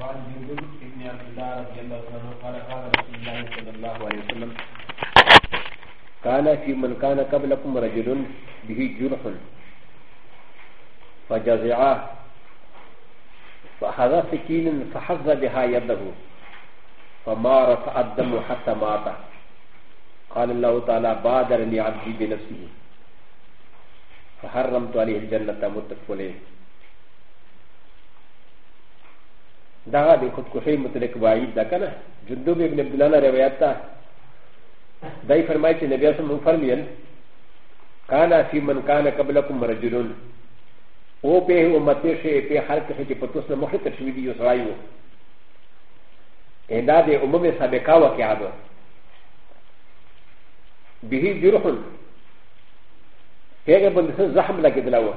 وعن بن عبد الله رضي الله عنه قال قال رسول الله صلى الله عليه وسلم كان في من كان قبلكم رجل به جرح فجزعاه فأخذ سكين فحظ بها يده فما رفع الدم حتى مات قال الله تعالى بادرني عبدي بنفسه فحرمت عليه الجنة متفق عليه ダーでコトコシェムトレクワイダカナ、ジュンドビブネブランナレベアタ、ダイファマイチネビアソンファミアン、カナフィマンカナカブラコマラジュルン、オペウマテシェペハルケシェプトスナモヘタシビディオスライオ。エンダデオモメサベカワキアド。ビヒジュルフォン。ペガブンデスザハムラケデラワ。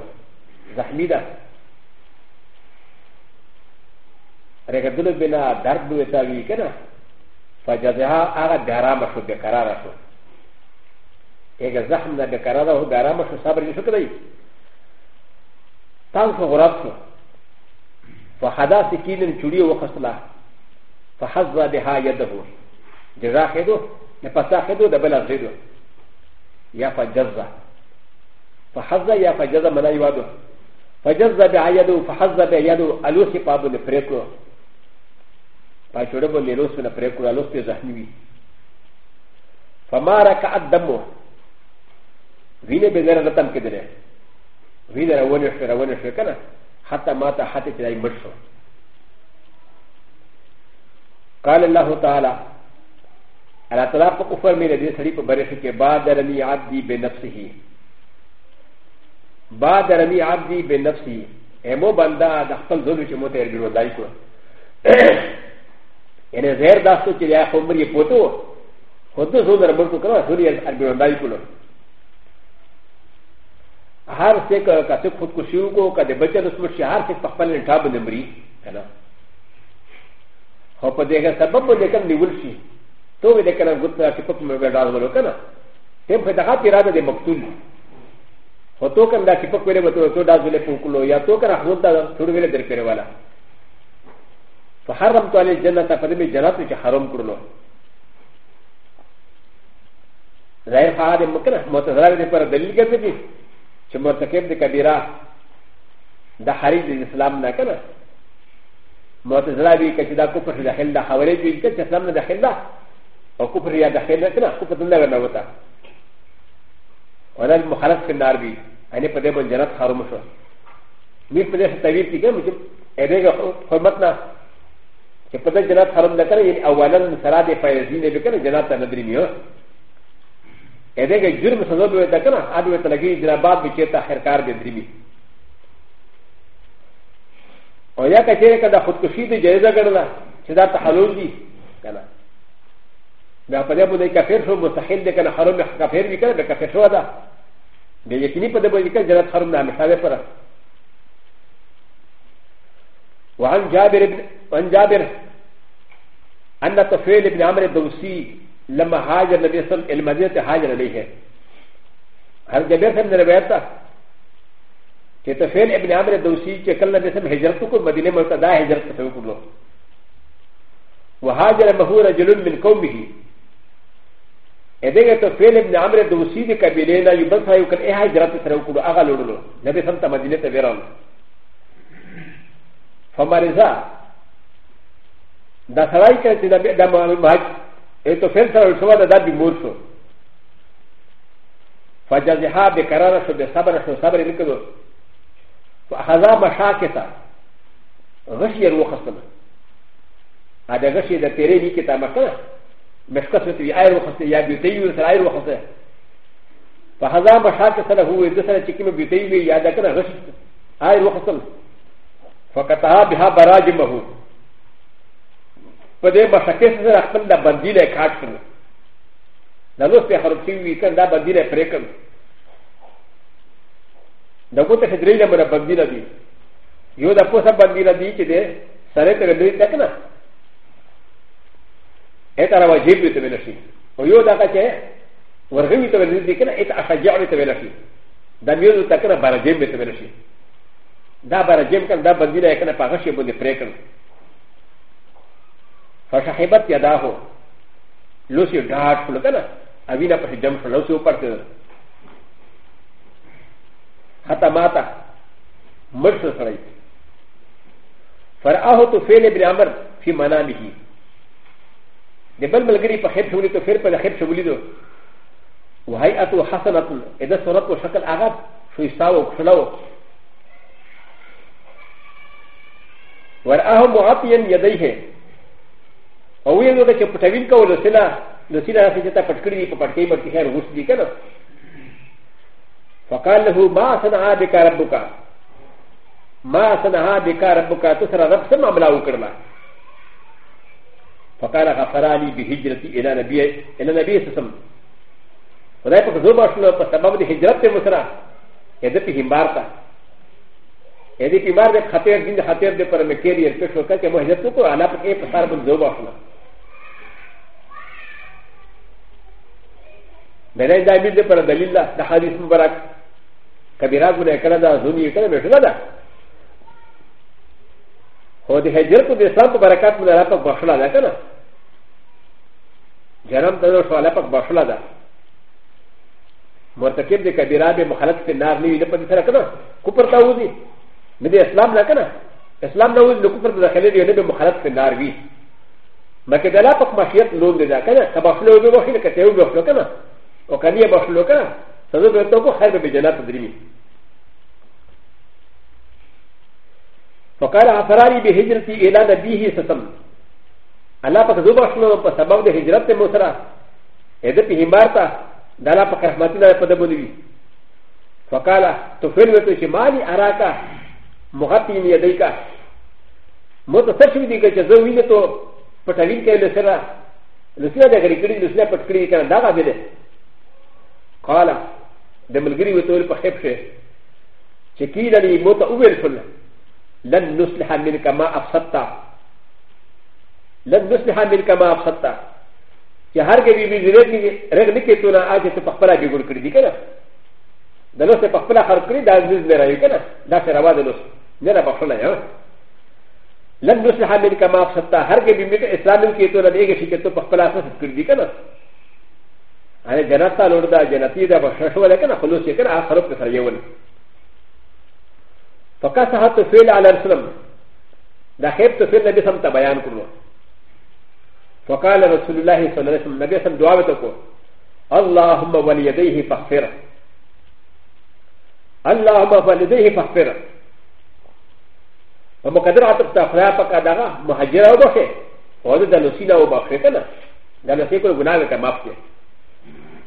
ザハミダ。ر ك د ل بنا درد و ت ا و ي كنا فجزها اغا غرامة شو بكرارة شو اغا زحمنا بكرارة هو غرامة شو صبر شو كده تانس غراب شو فحدا سكين چوري وخصلا فحظ بها يده جزا خدو نفسا خدو دبلا زيدو يا فجزا فحظ يا فجزا منا يوادو فجزا بها يده فحظ بها يده الوسي بابو نفريكو パシュラボネロスのプレクラロスペザニビ。ファマラカアダモ。ウィネベネラタンケデレ。ウィネラウォネフェラウォネフェカナ。ハタマタハテキライムショ。カレラホタラ。アラタラポコファミレディスリポバレシケバダラミアディベナフシヒ。バダラミアディベナフシヒ。エモバンダーダファンゾルチモテルビロダイコ。ا ن ه غير داستو كي يا خمر يقوتو خدو زون ربطو كما سوري البيان داي كله هر سيك كاتب خود كشيو كو كا دي بچه دسمت شي هر سيك پخپل انتاب نمري كنا خو پا ديگه سبب بو ديكم نيول شي تو بي ديكنا گتنا كي پت مبه داز ولو كنا تم خدقات اراده دي مقتول خو تو کم دا كي پک ويله بتو تو داز ويله پوکلو یا تو کنا خود دا سوري ويله در پيره والا فحرمت عليه الجنة فلم جنات حرم كرلو ظاهر خالد مكنه متظاهر دي پر دلیل کرده دي چه مرتکب دي کبیره دا حریج دي اسلام نا کنه متظاهر بي که چه دا کفر داخل دا خوارج بي که چه اسلام نا داخل دا او کفر یا داخل دا کنه کفر دن لگر نوتا وانا المخالف في النار بي یعنی پده من جنات حرم شو میر پده ستویر تي کنه مجھے ایده که حرمت نه ا ف ت ج ن ا ت حرم ذكر ي اولا سراد فايزين بكره جنات ندريميو ا د ك جرم سنوب ذكر ادو تلقي جنابات بكيتا حركار بدريمي او یا که چیرې که دا خودکشي دې جایزه ګرځه چې دا تحلل دي که نه بیا په دې باندې کافر شو مستحیل دی که نه حرم کافر وي که نه بیا کافر شوه ده بیا یقیني په دې باندې که جنت حرم نه همیشه دی پره وعن جابر, عن جابر ان طفيل بن عمرو الدوسي لما هاجر النبي صلى الله عليه وسلم المدينه هاجر عليه هل جابر بن ربيعه چې طفيل بن عمرو الدوسي چې کله النبي صلى الله عليه وسلم هجرت کو مدینه مرتضی هجرت ته وکړو وهاجر مهو رجل من قومه ادغه طفيل بن عمرو الدوسي د قبيله لا يبصا يو کله هجرت سره وکړو هغه لړلو نبي صلى الله عليه وسلم مدینه ته وران فمرزا ださらいかてだだままえとフェンサーをそばだだびもそ。ファジャジハーベカララショベサバラショサバリミクド。ファハザマシャケタ。ガシエロハサマ。アダガシエダテレミキタマカラ。メスカセティアイロハセヤビュテイユーサイロハセ。ファハザマシャケタラウエデサラチキムビュテイユーヤダカラガシアイロハサマ。ファカタハビハバラジマホ。په دې مشکې سره خپل د بدیلې کاټ کړو د لوس په خراب شوی کړه دا بدیلې پرې کړو د کوته درې نمبر بدیلې دي یو د پوسه بدیلې دي چې دې سره ته ګډې تک نه اته راو جیب ته ویل شي او یو دا چې ورغوي ته ویل دي کنه اته اشجع ته ویل شي دا میو تک نه بار جیب ته ویل شي دا بار جیب کړه دا بدیلې کنه پاغه شی باندې پرې کړو فصاحبت يداه لوسي دار فلوكنا أبينا فشي جمع فلوسي وبرك حتى مات مرسل سرعي فرآه تفعل ابن عمر في منامه دبل ملغري فخيب شولي تفعل فخيب شولي دو وهيئته حسنة إذا صورت وشكل آغاب شو يساوي وكشلاوي ورآه معطيا يديه او یې نو چې پټوین کو لسینا لسینا چې تا پټکړی په پټکی باندې خیر غوس دی کنه فقال له ما صنع بك ربك ما صنع بك ربك تسرى رب سم عملا وكرما فقال غفراني بهجرتي الى نبي الى نبي سسم فلا يبقى زوبا شنو فسبب هجرتي مسرى هذا في همبارتا هذا في همبارتا خطير جند خطير دي پر مكيري الكشوكا كما هجرتو كو على فكي فسار بن زوبا شنو ا ل ا د ا ب ي د ا ل د ل ي ل د ح د ي ث مبارك كبيرات من اكل هذا زوني كلام بشغل هذا هو د ه ج ر ت د ا س ل ا م مباركات من الاقى بشغل هذا كنا جرم تدور سؤال اقى بشغل هذا مرتكب د كبيرات مخالف في النار لي لقد ترى كنا كبر تاوزي من د ا س ل ا م لا كنا ا س ل ا م نوز لكبر تدخل لي لقد مخالف في النار لي ما كده لا تقمشيت لون لذا كنا كبشغل هو بوحي لكتاوي بوحي لكنا و ك ا ن ي ب ش ل و ك ا سبب توبه خير بجنات دريمي فقال عفراري بهجرتي الى نبيه ستم الله قد زبشنا بسبب هجرت مسرى اذا في همارتا دالا فكرمتنا فدبنوي فقال تفلوت شمالي اراكا مغطين يديك متسشم ديك جزوينتو فتاوين كالسرى لسنا دغري كريم لسنا فتكريم كان دغا بده قال د ملګری وتول په خپ شه چې کیله لې موته اوبل شول لن نصلح منك ما افسدت لن نصلح منك ما افسدت چې هرګې به به ضرورت نه رغ نه کې ټول اجه ته خپل به ګور کړی دی کنه د نو ته خپل هر کړی د عزیز نه راي کنه دا سره وا د نو نه را بخښل یا لن نصلح منك ما افسدت هرګې به اسلام کې ټول دې کې چې ته خپل اساس کړی دی کنه アレジャナタローダ、ジャナティーダ、バシャシュワレカナ、フォロシェケア、ハロプサヨン。ファカサハトフェラアラスラム。ダヘプトフェラビサムタバヤンクロ。ファカラのスルラヒソナレスム、ナゲサムドアベトコ。アラハマワリヤディヒファフェラ。アラハマワリディヒファフェラ。وما قدر عطب تفرع فقدها مهاجرة وبخي وهذا دلوسينا وبخي كنا دلوسيكو الغناء وكمافكي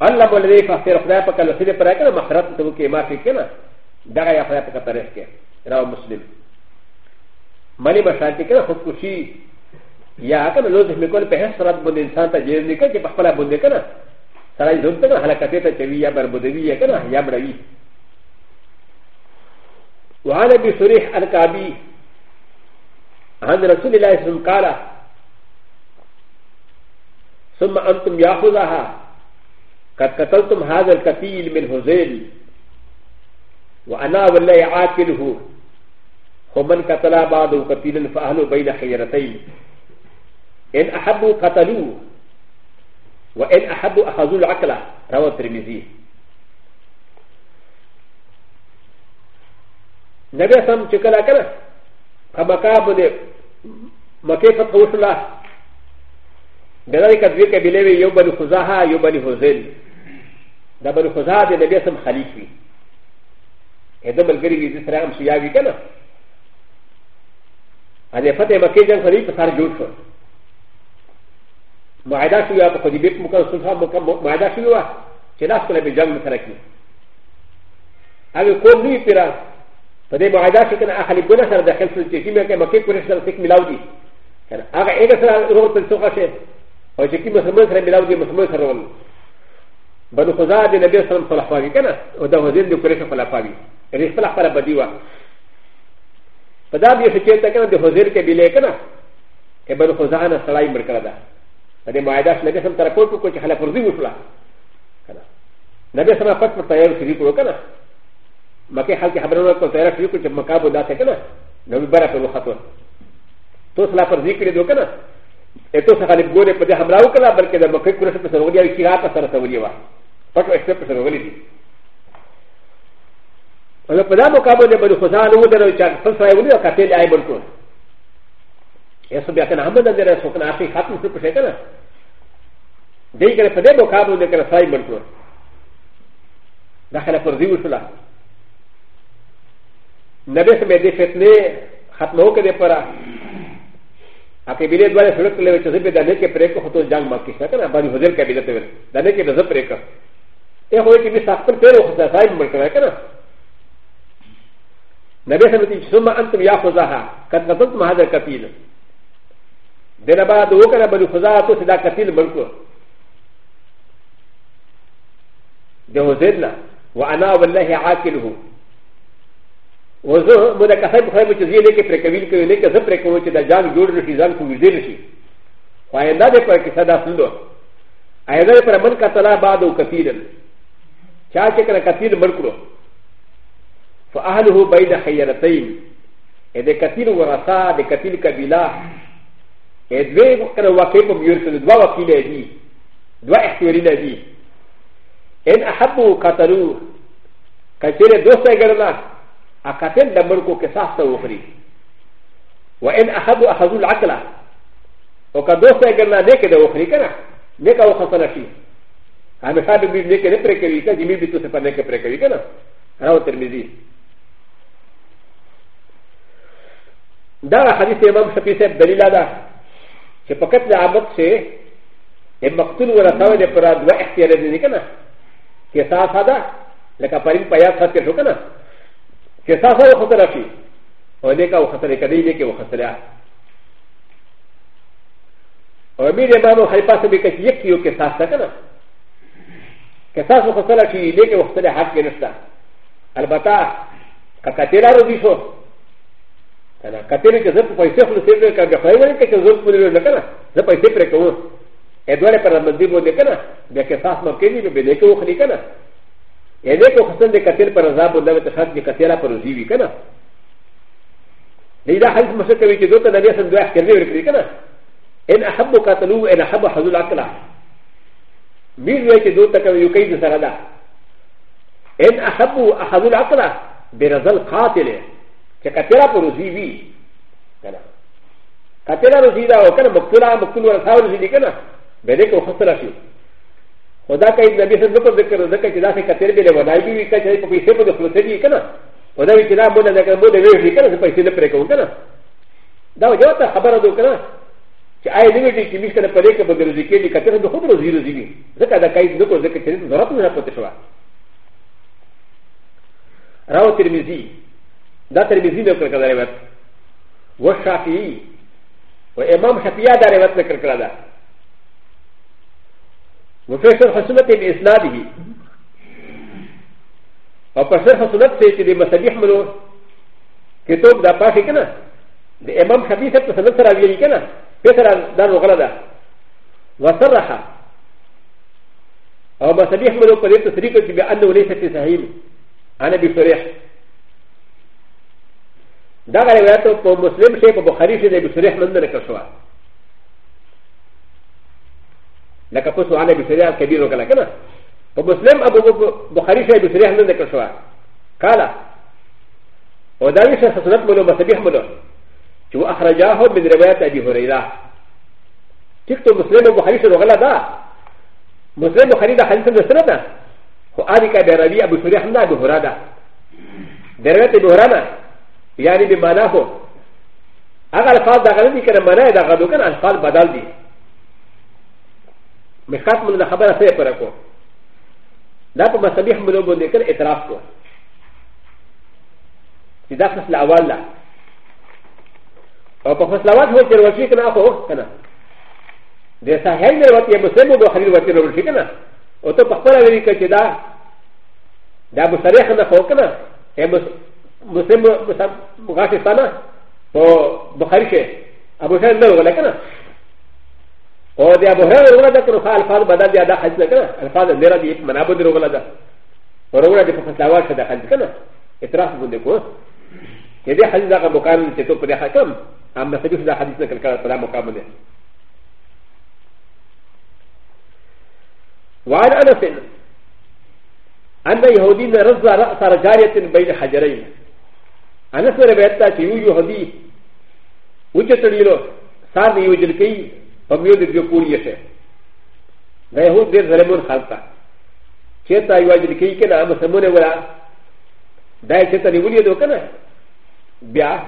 الله بولې فخر خدای په کله سره پر کړه مخرت ته وکي ما کې کنه دا یا خدای په کتره کې راو مسلم مانی بشانتی کنه خودکشی یا کنه لوز میکول په هر سرت باندې انسان ته جیر نکړي چې په خپل باندې کنه سره ضرورت کنه حلقته ته چوي یا بربدوي یا کنه یا بړوي وعن ابي سريح الكعبي عن رسول الله صلى الله عليه وسلم قال ثم انتم ياخذها قد قتلتم هذا الكفيل من هزيل وأنا والله عاقله ومن قتل بعضه كفيلا فأهله بين حيرتين إن أحبوا قتلوه وإن أحبوا أخذوا العقل روى الترمذي نبي سم شكلا كنا خمكابن مكيفة قوش الله بذلك ذلك بلوي يوبن خزاها يوبن هزيل ダブルコザーでベスムハリキエダブルグリーズラムシヤギケナアデファテマケジャンファリプサージューションマイダシュアポディビッムカンスハムカマイダシュアチェラスコレビジャンムサラキアウコンリピラファデマイダシュケナアハリブナサラダヘルスチェキメケマケクレスラティクミラウディアガエガサラロープンソハシェオチェキムサムサラミラウディムサムサラロー بل خدا د نبی سلام خلافاوی کنه او د وزیر د قریش خلافاوی یعنی خپل خپل بدی وا په دا بیا چې ته کنه د وزیر کې بیلې کنه کې بل خدا نه سړای مر کړه دا د مایداش نبی سلام تر کوټو کو چې خلاف ورزي وشلا کنه نبی سلام پټ پټ تیار کړی کو کنه مکه حال کې خبرونه کو تیار کړی کو چې مکابو داسه کنه نو به بره په وخت تو سلا پر ذکر دې کنه اتو سخالي بوري قد حملاو كلا بل كده مكي كرسة تسرغلية وكيها تسرغلية وا فتو اكتب تسرغلية دي ولو پدا مقابل بل خزان هو درو چاك فلسا يولي وقتل آي بلکو ایسو بیا کنا حمد اندر ایسو کنا آخری خاتم سر پشے کنا دی کنا پدے مقابل دے کنا سائی بلکو داخل پر دیو شلا نبی سمیدے فتنے ختم ہو کے دے پرا アカビレドレスレクレクレクレクレクホトジャンマキシャカナバリホゼルカビレトルダネケベザプレカエホエキビサプテロホザサイムルカレカナナベサムティシュマアントミヤホザハカタトマハザカピルデラバドウカラバリホザートセダカピルマルコデホゼルナワアナウェルレヘアキルホ و ز مو د کسای په خیمه چې زی لیکه پر کویل کوي لیکه زه پر کوم چې د جان جوړ نشي ځان کو وزیر نشي خو آینده دې پر کې صدا سندو آینده پر من کتلا بعد او کثیرن چا چې کړه کثیر مرکلو فاهله بين خيرتين ا دې کثیر ورثه د کثیر قبيله ا دوی کړه واقع په یو دوا وکیل دي دوا اختیاري دي ان احبوا قتلوا کچره دوسته ګرځلا اكاتب دمركو كساسة وخري وان اخذوا اخذوا العقل وكدوسة قلنا ديك دا وخري كنا ديك او خسنا شي هميشا بمي ديك نبركوي كنا جميل بيتو سفر ديك بركوي كنا راو ترمزي دار حديث امام شفي سيب دليل هذا شفقت لعمد شيء المقتول ورثاوي لفراد واحتيار الذي كنا كساسة هذا لك فريم بياض خاطر شو كنا ك س ا س ا وخطر في وليك وخطر كدي لك وخطر ومن امام خليفه سبك يكفي كساس سكنا كساس وخطر في لك وخطر حق نفسه البتا كاتيلا رضيشو كان كاتيلا كزرت فايسه خلصيبه كغفايله كزرت مدير لكنا زفايسه بركوه ادوار پر مندی بوده کنه بیا که ساس مکنی به بده که وخلی کنه ا ل ي ك و حسن د كثير پر عذاب و دغه تخات د كثيره پر زیوی کنه لذا حديث مسكوي چې دوته نبی سم دوه کړی ورکړي کنه ان احب قتلوا ان احب حذو الاكل مين وی چې دوته کوي یو کید سره ده ان احب حذو الاكل برزل قاتل چې كثيره پر زیوی کنه كثيره رزیدا او کنه مقتولا مقتول ورثاور زیدی کنه به دې کو خسرا شي و دا كاي نبي سن نقول ذكر ذكر كذا في كثير بلا ولا يبي كذا يبقى في سبب دخول تبي كنا و دا كذا مونا ذكر مونا ويجي كنا سبب يصير بريكون كنا دا وجهت خبر هذا كنا كأي نبي دي كميش كنا بريك بدر ذكر دي كثير دخول رزير زيني ذكر دا كاي نقول ذكر كثير ضرب من هذا تشوا راو ترمزي دا ترمزي نقول كذا رواية والشافعي وإمام شافعي دا رواية نقول كذا وفشل حسنت بإسناده او پر سر حسنت سے چې د مسبیح ملو کتاب دا پاتې کنه د امام حبیب په سند سره ویل کنه په سره دا غلطه ده وصرح او مسبیح ملو په دې تصریح کې به انه ليس في صحیح انا بصریح دا غره وایته په مسلم شی په بخاری شی د بصریح مند نه کښوا ل ك ا قصه انا بسريع كبير وكلا كنا ومسلم ابو بخاري شيء بسريع من ذكر شوى قال وداوي سنت منه مسبيح منه شو اخرجاه من روايه ابي هريره تكتب مسلم بخاري شيء وغلا دا مسلم بخاري دا حديث من السنه وعليك بربي ابو سريع من ابو هريره درجه ابو هريره يعني بمعناه اغلى فاضل اغلى كان معناه اذا غدو كان الفاضل بدل دي مشکات من خبره سره پر کو دا په مسبيح ملو باندې کړ اعتراف کو چې دا فصل اول لا او په فصل اول هو چې ورشي کنه خو کنه د ساحل نه وتی به سمو به خلیل وتی ورشي کنه او ته په خپل ویل کې چې دا دا مصریح نه خو کنه هم مسلم مغاټه ستانه او بخاری شه ابو شهر نه ولا کنه و د ابو هريره ولا د قرخه الفاظ بدل دي ادا حج نکړه الفاظ ډیر دي منابد ولا ده وروره د فتاوا شته حج کنه اعتراف باندې کو چې دې حج دا مقام ته تو پر حکم هم نه څه دا حدیث نکړ کړه په مقام باندې وعن انس ان يهودي رزق راس رجاريه بين حجرين انس روایت تا چې یو يهودي وچتړیلو سار دی یو جلکی パミューディオポリエシェ。ダイホーディザレモンハルタ。チェタイワジリキキナ、アマサモネワラ。ダイチェタリウリエドカナ。ビア。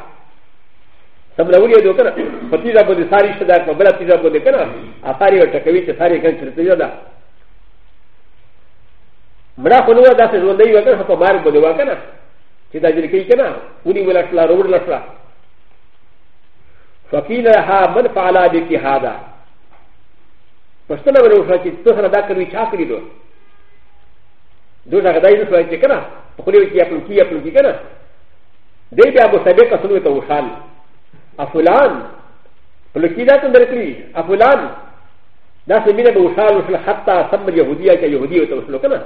サムラウリエドカナ。パティザボディサリシダ、パブラティザボディカナ。アサリオタカビチサリカンチェタダ。マラコノワダセルディワカナ、パマルボディワカナ。チェタジリキキナ、ウリウラスラ、ローラスラ。ファキーラハ、マンファラディキハダ。پښتنه ولې وشو چې ته سره دا کوي چا کړی دو دوی هغه دای نه شوای چې کنه په خو دې کې خپل کې خپل کې کنه دې بیا ابو سبه کسلو ته وشال افلان په لکې دا ته درکړي افلان دا سمینه به وشال وشل حتی سم يهوديه کې يهودي ته وشلو کنه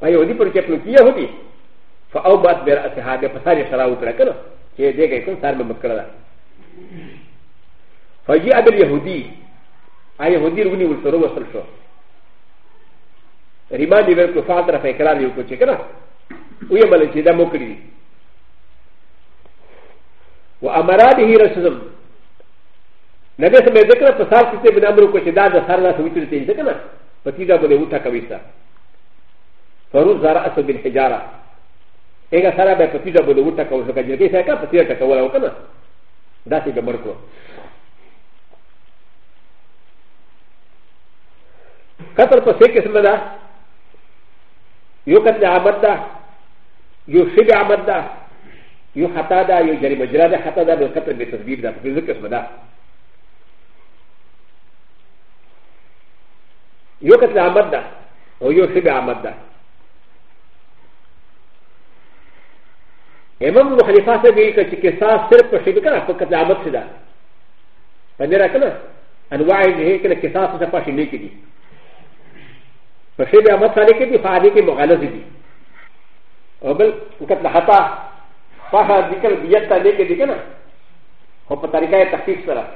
په يهودي پر کې خپل کې يهودي فاو بات بیر اصحابه فساری شراو کړه کنه چې دې کې کوم سر به مکړه فجاء باليهودي アイウディルウニウトロウソルショリマディベルトファーラフェクラリウコチェケラウヤマルチダモクリウアマラディヒラシズムなぜか、パサーキティブナムコシダー、サラスウィトリティゼカナ、パティダブルウタカビサ。ファルザラアソビンヘジャラ。エガサラベパティダブルウタカウソカジェケセカ、パティダカワウカナ。ダシガマルコ。كثر بسيك اسم ده يكتل عمد ده يشب عمد ده يحطى ده يجري مجرى ده حطى ده بالكثر بتسبيب ده في ذكر اسم ده يكتل عمد ده ويشب عمد ده امام مخالفه سبيل كتاب صرف وشبكه فقط عمد ده فنرى كده انواع هيك الكتاب سبيل كده フシビアマサリケディファーディケモガラズディオブルカタハタファハディケルビヤタネケディケナホパタリカエタフィクサラ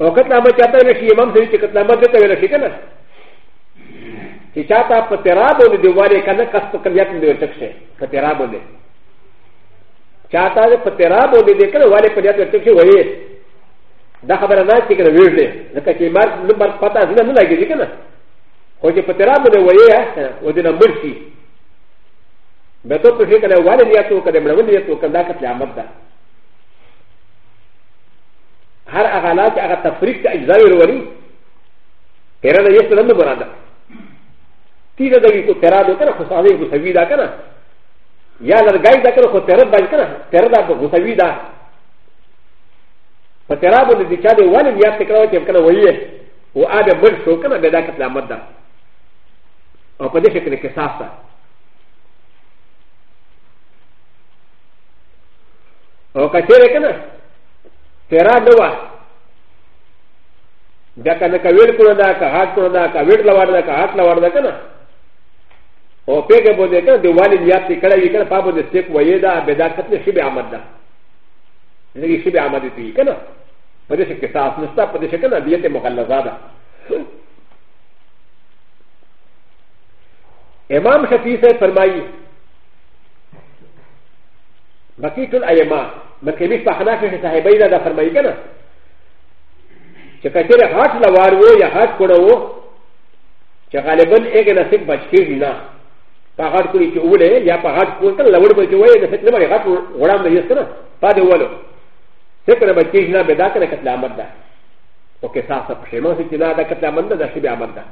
オカタマチャタネシマンセリケタマデタウェルシケナシチャタパテラボディワレカナカストカミヤンデューテクシェパテラボディチャタパテラボディディケナワレパテラボディディケナワレだからなってからウィルデー。だからマークのバッパターズのなぎりかな。ほじパテラブのウェア、ウディナムシー。ベトプシェクラワレニアトーカデムラウニアトーカダカティアマダ。ハラアガラチアガタフリカイザイルワリ。ペラダイエスランドバラダ。ティーダギコテラドカナフサリウサビダカナ。やらガイダカナフテラバイカナ。テラダコサビダ。パテラボンでチャレワンやってから、キャンカーウェイ、ウアベブルショーカーベダカラマダ。オパディシェクネケササ。オカチェレケナ、テラノワ。だから、カウェルコロナカ、ハーコロナカ、ウェルラワーダカ、ハーラワーダカナ。オペケボディカ、ディワンやってから、ウィカパブでセクワイダー、ベダカテシビアマダ。なぎしべあまでていいかな。パデシケサーのスタパデシケナビエテモガラザダ。امام شفیع سے فرمائی بقیت الایما مکیمیش پخنا کے صاحبی دا فرمائی کنا چکچر ہاتھ لوار وہ یا ہاتھ کوڑا وہ چغالباً ایک نصیب بچکی جنا پاغات کوئی چولے یا پاغات کوئی کن لوڑ بچوئے نصیب نمارے غات غرام نیس کنا پا دے والو ذكر ما كيجنا بداك لك العمل ده وكساسة بشيمان ستنا ده كتل عمل ده ده شبه عمل ده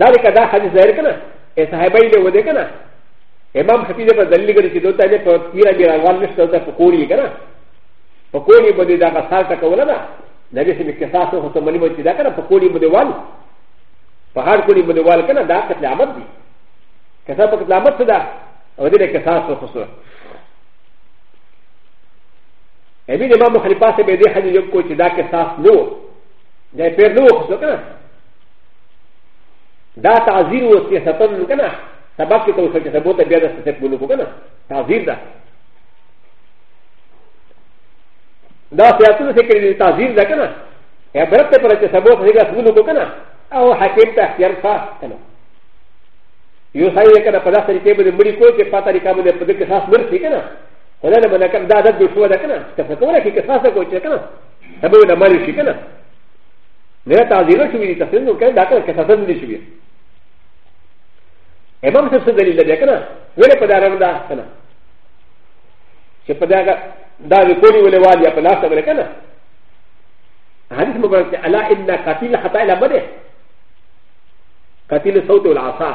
ذلك ده حديث ظاهر كنا اي صحابي له وده كنا امام حفيظ پر دلیل کړي چې دوته نه په تیرا بیا روان نشته ته پکوري کنه پکوري باندې دا کا سال تک ولا نه نبی سم کې تاسو هو ته ملي وتی دا کنه پکوري باندې وال په هر کولی باندې وال کنه دا قتل عمد دي کسا په قتل عمد څه دا او دې کې تاسو خصوصا ا م ي ن امام خليفه سبب دي حديث يوم كوتي داك اساس نو دا يفير نو خصو كنا دا تعزير وسياساتن كنا سبب كي توصل كي سبوت بيادا ستك بلوكو كنا تعزير دا دا سياساتن سكري دي تعزير دا كنا يا برد تبرا كي سبوت هيغا سبلوكو كنا او حكيم تا اختيار خاص كنا يو سايد كنا پدا سريكي بده مريكو كي پا طريقا بده پدك اساس مرسي كنا و ل ن ا بنكر دا دد شو دا كنا تفكونا كي كساسا كو تشي كنا تبو دا مالي شي كنا نه تعزيرو شو بي تفسير نو كان دا كنا كساسا دي شو بي امام سبس دليل دا كنا ولا پدا رم دا كنا چه پدا دا ريكوري ولا والي اپلا سا ولا كنا حديث مبارك الا ان قتيل خطا الى بده قتيل صوت العصا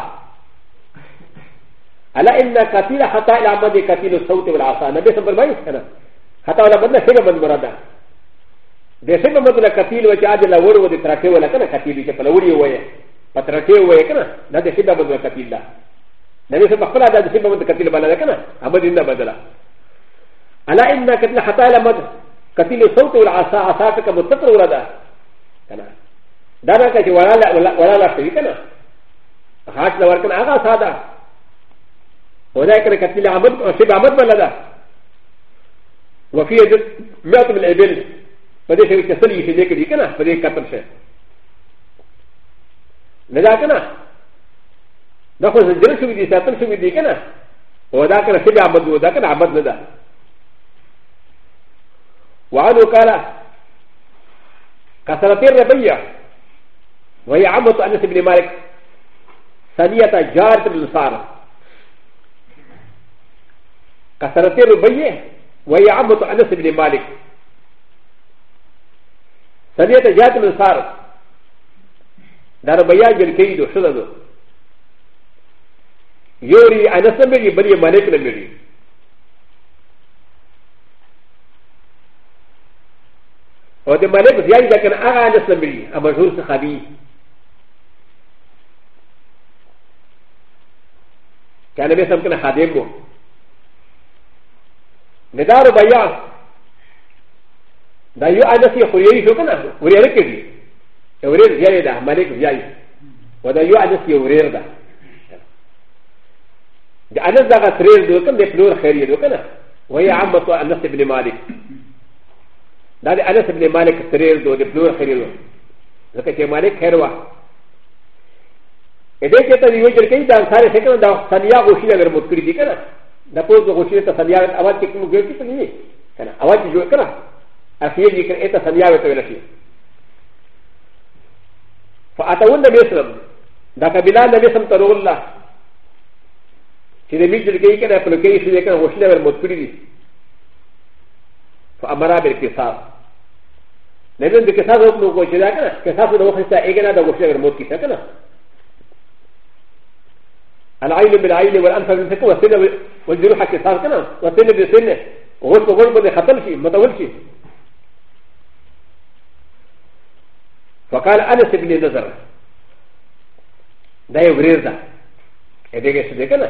الا ان كثير حتى الى مد كثير الصوت والعصا نبي صبر ما يسكن حتى ولا بدنا شيء من مرادا ده شيء من مدل كثير وجه عاد لا ور ودي تركه ولا كان كثير يجي فلا وري ويه فتركه ويه كان ده ده شيء من كثير لا نبي صبر فلا ده شيء من كثير بلا كان ابد ان بدلا الا ان كثير حتى الى مد كثير الصوت والعصا عصا كما تطر ولا ده كان ده ده كجوالا ولا ولا لا شيء كان هات لو كان اغا ساده ولكن كتير عمد وسيب عمد ولا لا وفي مئة من الابل فدي شيء كسر يشي ذيك دي كنا فدي كتر شيء لذا كنا نخذ الجنة شو بدي ساتر شو بدي كنا وذا كنا سيب عمد وذا كنا عمد لذا وعنه قال كسرتين ربيع وهي عمد أنس بن مالك ثانية جارة بن صارت كسرتي ربيه وهي عبد انس بن مالك سمعت جات من صار دار بيا جلكيدو شلدو يوري انس بن بني مالك نمري و د ملک زیان ځکه هغه انس نمري ا مشهور صحابي كان بيسمكن خادمه メダルバヤダヨアナシホリエイショカナウリエレケビエウレジャイダマレクジャイウダヨアナシウレダアナザガスレイドカンデプロヘリエドカナウエアマトアナシブネマリダアナシブネマリクスレイドデプロヘリドザケケマリクヘワエデケタリウジェケイダンサレセカンダサリアゴシナガムクリティカナだとどこしらサリアー、あわてきもげきとに、あわてじゅうから、あせいじかえたサリアーとらしい。ファアタウンダベスラム、ダカビランダベスラムとローラ、シレミジルゲイケナプロケイシレケナウシレベルモトリリ、ファアマラベルキサー。レベルキサーのゴシラケナ、キサーのゴシラエゲナダゴシレベルモトキサケナ。العين بالعين والانف بالانف والسنه و ج ر و ح ك س ا ر ك ن ا و ت ن ب س ن ه و س و ر ب د خ ت ل ش ي متول ش ي فقال أ ن ا سبني نزر دا يورير دا ادعي سبكنا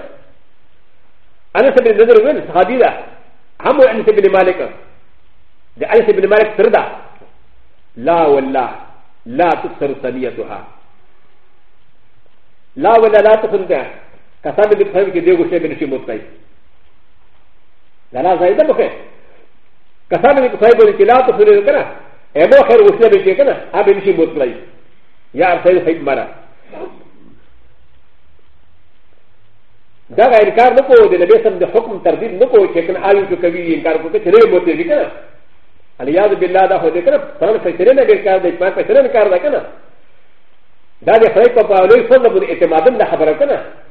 أ ن ا سبني نزر وين صحابي دا هم أ ن ا سبني مالك دا أ ن ا سبني مالك تردا لا والله لا تكسر ثنيتها لا ولا لا تفندها カサミディプサミキディゴシェビンシモツカイ。ララザイダボケ。カサミディプサイブリキラトフルカラ。エモヘルウシェビキカナ、アビンシモツカイ。ヤーセルヘイマラ。だが、インカーのコーディネベーションでホクムタディンのコーチェックのアユトカビインカーのコーチェレモティリカナ。アリアズビラダホディカナ、パンフェテレネベーカーでパンフェテレネカーだかな。だが、フレイコパーレイフォルムエテマダンダハバラカナ。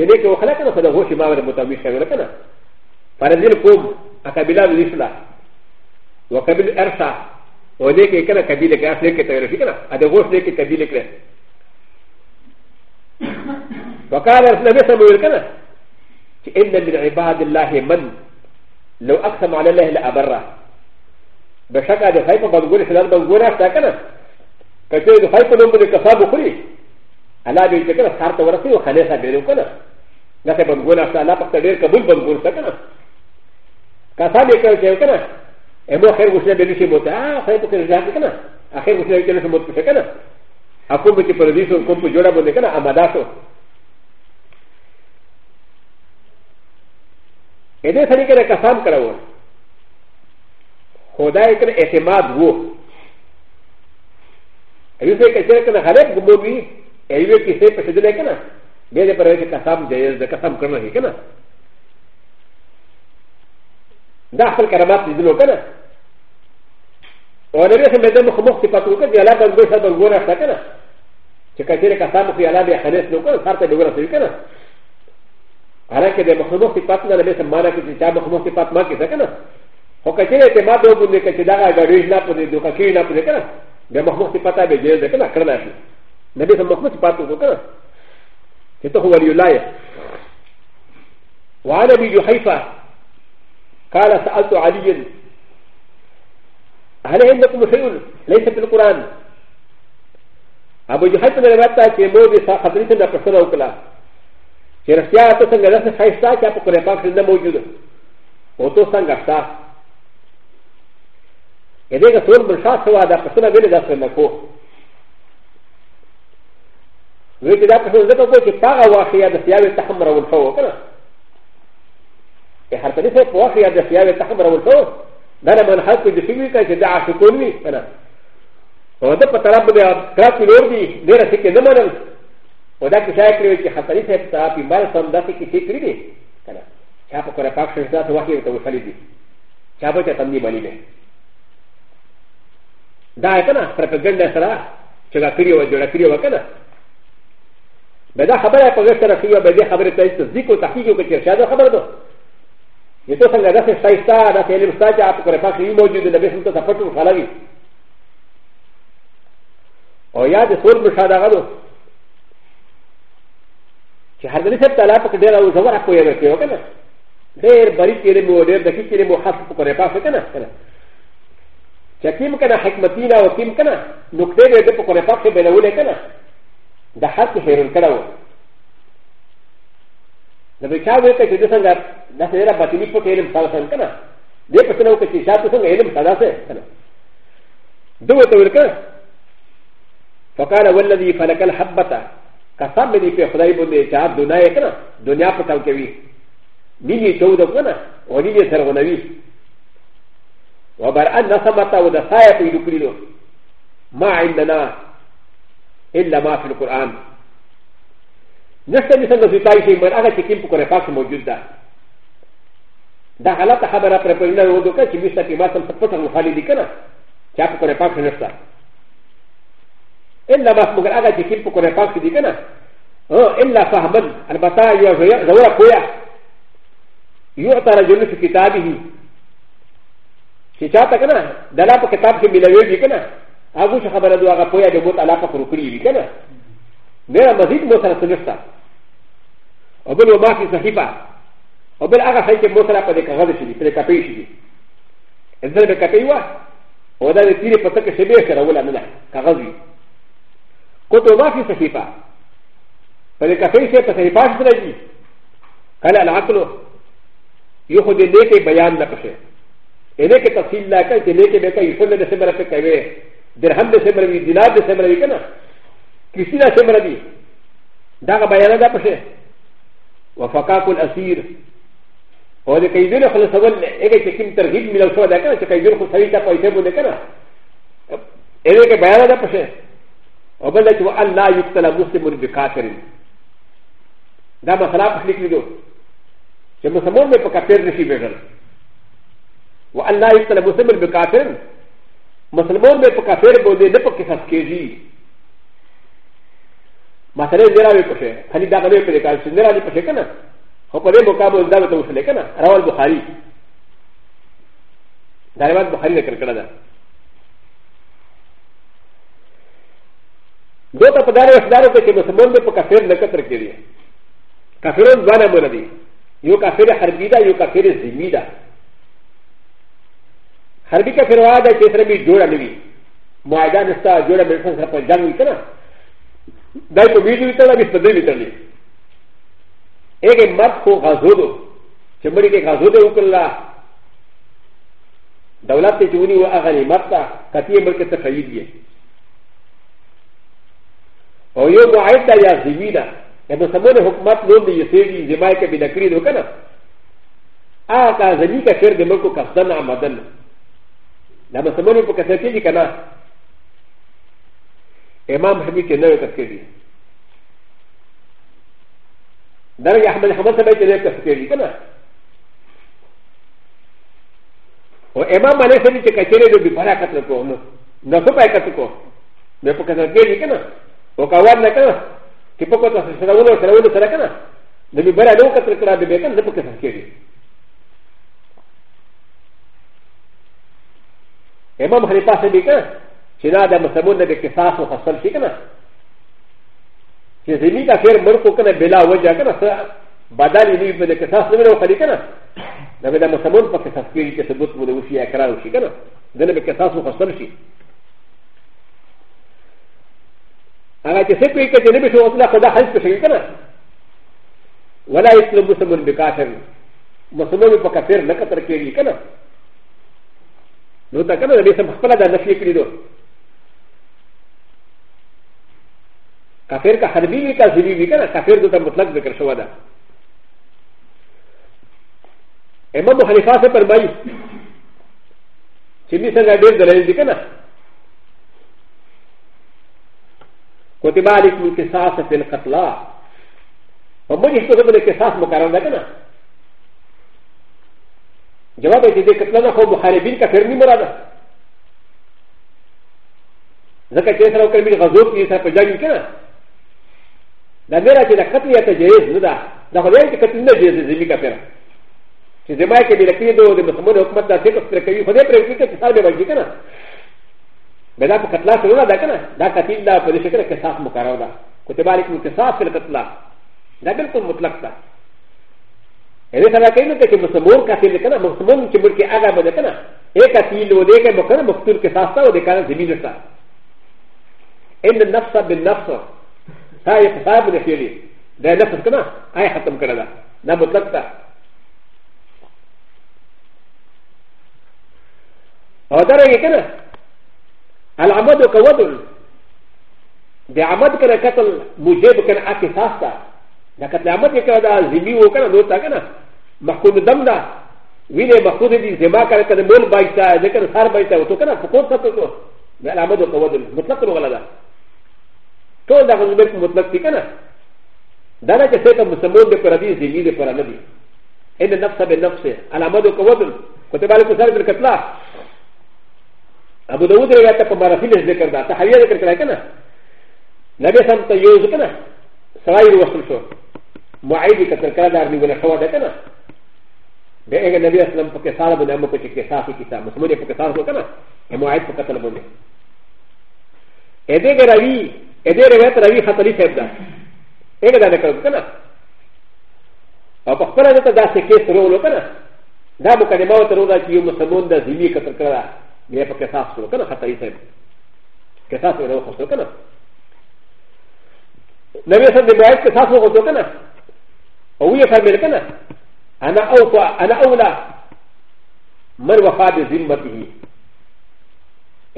ا ل ك و خ ل ق ن ا فلا هو شباب المتابعين شغلتنا فرزيل قوم ا ك ب ل ا ل ا س ل ا وكبل أ ر س ا ولكن كان كبيلك ا ف ل ك تغيرشكنا هذا هو شيك كبيلك وقال ا ل ن ب ي صلى الله عليه وسلم ان من عباد الله من لو أ ق س م على الله لابره بشكل هذا خيفه بنقول خلال بنقول ا ف ت ا كنا كثير خيفه من كفاب خريج الله به چې کله سار ته ورسېږي خلې صاحب یې وکړه دا څه بنګونه ستا الله پکې ډېر قبول بنګون څه کنه کا صاحب یې کړ چې وکړه امو خیر غوښنه به نشي موته اه خیر پکې رضا کنه اخر غوښنه به نشي موته څه کنه اكو به چې پردیس او کوم جوړه باندې کنه امدا شو ا دې سره کې قسم کړو خدای کر اعتماد وو ایو څه کې چې کنه خلک ګموي ا ي و ك ي س ي ب ش د ل ك ن ا ب ي د ب ر ا ي ك س ا م ج ي ز د ك س ا م ك ر ن ا ه ك ن ا د ا خ ل ك ر م ا ت د ل و ك ن ا و ن ب ي س م د م خ م خ ت ف ا ت و ك ن ي ا ل ا ب ن ب ي س ا ب ن غ و ر ا ش ت ك ن ا ش ك ا ت ي ر ك س ا م ك ي ا ل ا ب ي ح ن س ن و ك ن ا س ا ر ت ب غ و ر ا ش ك ن ا ا ل ا ك د م خ م خ ت ف ا ت ن ا ل ب ي س م ا ن ا ك ي ت ا ب خ م خ ت ف ا ت م ا ك ي س ك ن ا و ك ا ت ي ر ك ما د و ب ن ك ت د ا غ ا غ ر ي ج ن ا ب د و ك ا ك ي ن ا ب د ك ن ا د م خ م خ ت ف ا ت ا ب ي ج ي ز د ك ن ا ك ر ن ا ش ي なべさまこちパトコカケトホワリュライワラビジュハイファカラサアトアリユンアレンドコムシュンレセプルコランアブジュハイファナバタケモディサハリテンダプソナオクラチェラシアトサンガラスハイサキャポコレパクションダモジュドオトサンガサエレガソルムシャスワダプソナベレダスナコ و ي ك د ا ب ت ه و ز ك ا و ش ي ب ا غ ا و ا خ ي ا د س ي ا و ت ح م ر و ا ل ف و ك ن ا ي ح ر ف ن ي س ي ب و ا خ ي ا د س ي ا و ت ح م ر و ا ل ف و د ا ن ا من حق د ش ي و ي ك ا ج د ع ش ك و ن و ي ك ن ا و د ب ت ر ا ب د ا ك ر ا ب ي ل و ر د ي د ي ر س ك ي ن م ن ا و د ا ك ش ا ك ر و ي ك ح ر ف ن ي س ي ب ت ر ا ب ي م ا ل س م د ا ت ي ك ي ك ر ي د ي ك ن ا ش ا ب ك ر ا ب ا ك ش ر ز ا ت و ا خ ي ا د و ف ل ي د ي ش ا ب ك ت ن د ي م ا ل ي د ي دا ك ن ا ف ر ب ج ن د ا س ر ا チェガクリオはジョラクリオはかな ب د ا خبره په غیر سره کوي او به دې خبره ته تصدیق او تحقیق وکړي چې شاده خبره ده یو څه څنګه داسې شایسته داسې علم شته چې آپ کوره پاک یو موجود دی به څه تفټو خلاوي او یاد ټول مشاهده غلو چې هر دې څه تعالی په ډیر او زور اخوي لري او کنه ډیر بری تیرې مو ډیر دقیق تیرې مو خاص په کوره پاک کنه کنه چې کیم کنه حکمتینا او کیم کنه نقطې دې په کوره پاک به نه ولې کنه د حق خیرون کړه و د بچا وې ته چې څنګه د سره باطلی په علم سره څنګه کنه دې په څه نو کې چې تاسو څنګه علم ساده سه کنه دوه ته ورکړه فقال والذي فلك الحبه قسم دې په خدای باندې چې دنیا یې کنه دنیا په تاو کې وی دې دې چود کنه او دې سره غنوي وبر ان سمته ودسایه په دې کړلو ما عندنا إلا ما في القرآن نشته مثل د زیتای شي مر هغه چې کوم په قرآن پاک موجود ده دا غلطه خبره پر په نه وځو کې چې مشته په ماسم څه پته مخالې دي کنه چې په قرآن پاک نشته إلا ما مگر هغه چې کوم په قرآن پاک دي کنه ها إلا فهمن البتا یو زوره کویا يعطى رجل في كتابه چې چاته کنه دلا په کتاب کې ملوي دي کنه アゴシャカバラドアガポヤでボタラパクリリケナ。ネラマジットモサラスネスタ。オブロマキサヒパ。オブラガサイケモサラパデカガデシリ、プレカペシリ。エゼレカペイワ。オダレティレパテケセベシャラウラメナ、カガズリ。コトマキサヒパ。プレカペシャパセリパシレジ。カラアクロ。よほでネケバヤンダパシェ。エレケタシーラカ、エレケベカ、ユフォルデセベラペカウェイ。درهم د سمروي دینار د سمروي کنه کریسینا سمروي دا بیان ده پشه وفقاق الاسير او د کیدل خلاصول هغه چې کوم ترغیب ملو شو دا کنه چې کیدل خو سړی ته پیسې بده کنه هغه کې بیان ده پشه او بل چې الله یقتل مسلم بکافر دا مثلا په لیک لیدو چې مسلمان په کافر نشي بیان و الله یقتل مسلم بکافر مسلمان به په کافر باندې نه په قصاص کېږي مثلا زرا وي پښه خلی دا غوي په کال چې زرا دي پښه کنه خو په دې مقابل دا ته وصل کنه راول بخاری دا روایت بخاری ذکر کړه ده دو ته په داري اخدارو کې چې مسلمان به په کافر نه کتر کېږي کافرون ځانه مونږ دي یو کافر حربي ده یو کافر زمي ده ハビカフェラダチェスレビジュラミビ。マイダンスタージュラミフォンサポジャンウィトラ。ダイコビジュウィトラミスパディウィトリ。エゲマッコガゾド。チェムリケガゾドウクラ。ダウラテチュウニウアガリマッタ、カティエムルケタファイディエ。او یو معایت یا زمینه د مسلمان حکومت نوم دی یسیری زمای که بنا کری دو کنه آقا زمین که خیر دی ملکو کفتن عمدن なまさまにぽかせきりかな。エマンハミキネルカスキリ。ダメヤハマハマサメテレカスキリかな。おエマンマネセミテカチェレルビパラカトコン。なそばいかとこ。なぽかせきりかな。おかわなかな。キポコトセラウンドセラウンドセラカナ。でビバラノカトラビベカンでぽかせきり。ا م ا م خليفه سبيكا شنا دا مسلمون نبي كساس وخصل شيكنا شي زميكا كير مركو كنا بلا وجه كنا بدل يجيب من الكساس نبي لو خليكنا نبي دا مسلمون فكساس كيري كسبوت ولوشي اكرار وشيكنا دا نبي كساس وخصل شي انا كسبكي كتنبي شو اطلع خدا حلف شيكنا ولا يسلم مسلمون بكافر مسلمون بكافر نكتر كيري كنا نو تکنه د دې سم خپل د نفي کړی دو کافر کا حربی وی کا ذلی وی کنه کافر دته مطلق ذکر شو ده امام حنیفه سے فرمایي چې می څنګه ډېر دلیل دي کنه کوتبه علیکم قصاص فی القتلى په مجلس کې د قصاص مقرر ده کنه جواب دې دې کتل نه خو مخالفین کافر نه مراده ځکه چې سره کومې غزو کې سره په جنگ کې نه دا میرا چې د قتل یا تجهیز نه ده دا خو دې چې قتل نه جهیز زمي کافر چې زما کې دې لکې دوه د مسلمان حکومت دا څه پر کوي خو دې پر کوي چې حساب به وږي کنه به دا په قتل سره نه ده کنه دا قتل دا په دې شکل کې صاف مقرره ده کتب علیکم قصاص فی القتل دا بالکل مطلق ده ا ل ك ن ا ك ي ن ت ك مسلمون كثير كنا مسلمون كبرك اغا بدكنا ا ك ث ي ر وديك مكان مفتور كساسا ودكنا زميلتا ان النفس بالنفس هاي حساب نفيري لا نفس كنا هاي حتم كنا لا مطلقتا ودرجه كنا العمد كودل بعمد كنا قتل مجيب كنا اكساسا لكن العمد كنا زميل وكنا نوتا كنا مخون دم دا وینه مخون دي زما کړه کنه مول بایتا ذکر هر بایتا وته کنه فقوت ته کو د علامه دو قوت مطلق نو غلا دا ټول دا خو به مطلق دي کنه دا نه چې ته مسلمان به پر دې زیږی دې پر نه دي ان نفس به نفس علامه دو قوت كتب عليكم سر بالكتلة ابو داود روايات په مرافیل ذکر دا تحویه ذکر کړه کنه نبی سم ته یو ځکنه سړی وصل شو معید کتل کړه دا نیول شو دا کنه で、えがなびやすんぽけさらぶなもこちけさききた、ももでぽけさらぶかな、えもあいぽかたらぶね。えでがらび、えでらがたらびはたりせんだ。えがなかぶかな。あぽからだだせけすろうかな。だもかでまわたろうだきよもさもんだじみかたから、やぽけさすろかな、はたりせん。けさすろうほそかな。なびやすんでもあいぽけさすろうほそかな。おうやかめるかな。انا اوفى انا اولى من وفى بذمته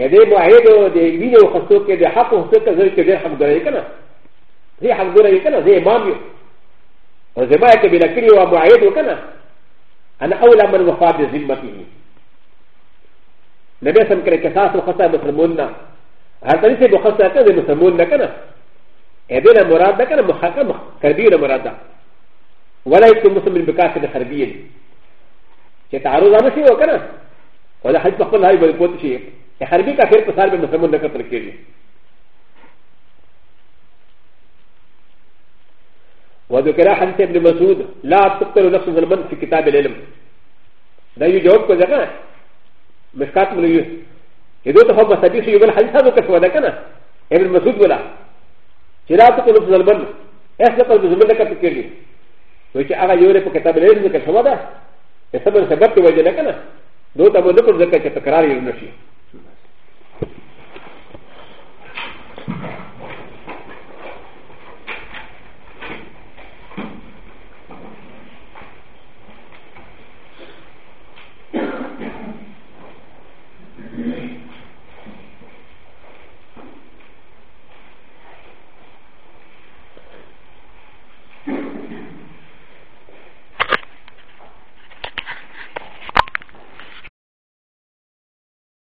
هذا معاهد د مين او خصو کې د حق او حقوق زر کې ډېر همګرې کنه هي همګرې کنه زه امام یو او زما کې بلا کړی او معاهد کنه انا اولى من وفى بذمته نبي سم کړه قصاص او خطا مسلمون نه هر طرح سے بخصا کنه مسلمون نه کنه هذا مراد ده کنه محاکمه کبیره مراد ده ولا يكون مسلم بكافر الحربيين يتعرض على شيء وكذا ولا حد يقول لا يبقى يقول شيء الحربي كافر فصار بالمسلمون ذكر الكيري وذكر حديث ابن مسعود لا تقتل نفس ظلما في كتاب العلم لا يجاوب كذا مشكات من يوسف إذا تفهم مسابيس يقول حديث هذا كسوة كذا ابن مسعود ولا لا تقتل نفس ظلما احسن قلب ظلما ذكر الكيري و چې هغه یو په کتاب لري ځکه شوا ده په سبب سبب ته وجه نه کنه دوه ته به نه پر ځکه چې تکرار یې نشي